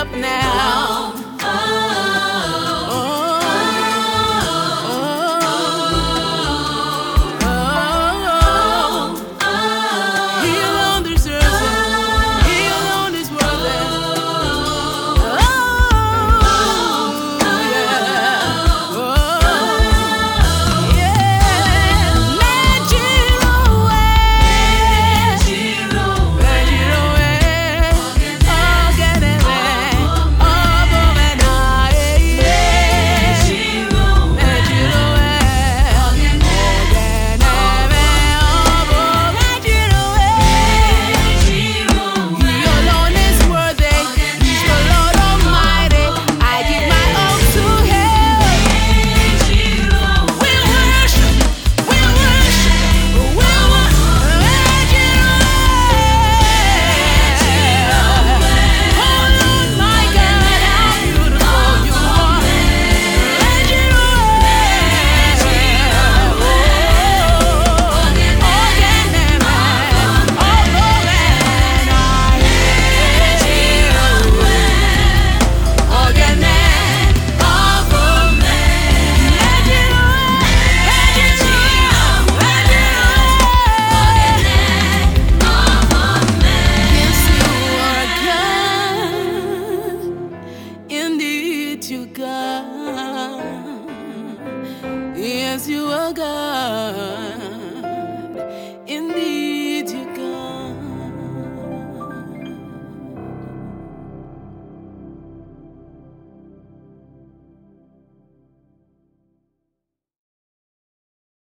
up now.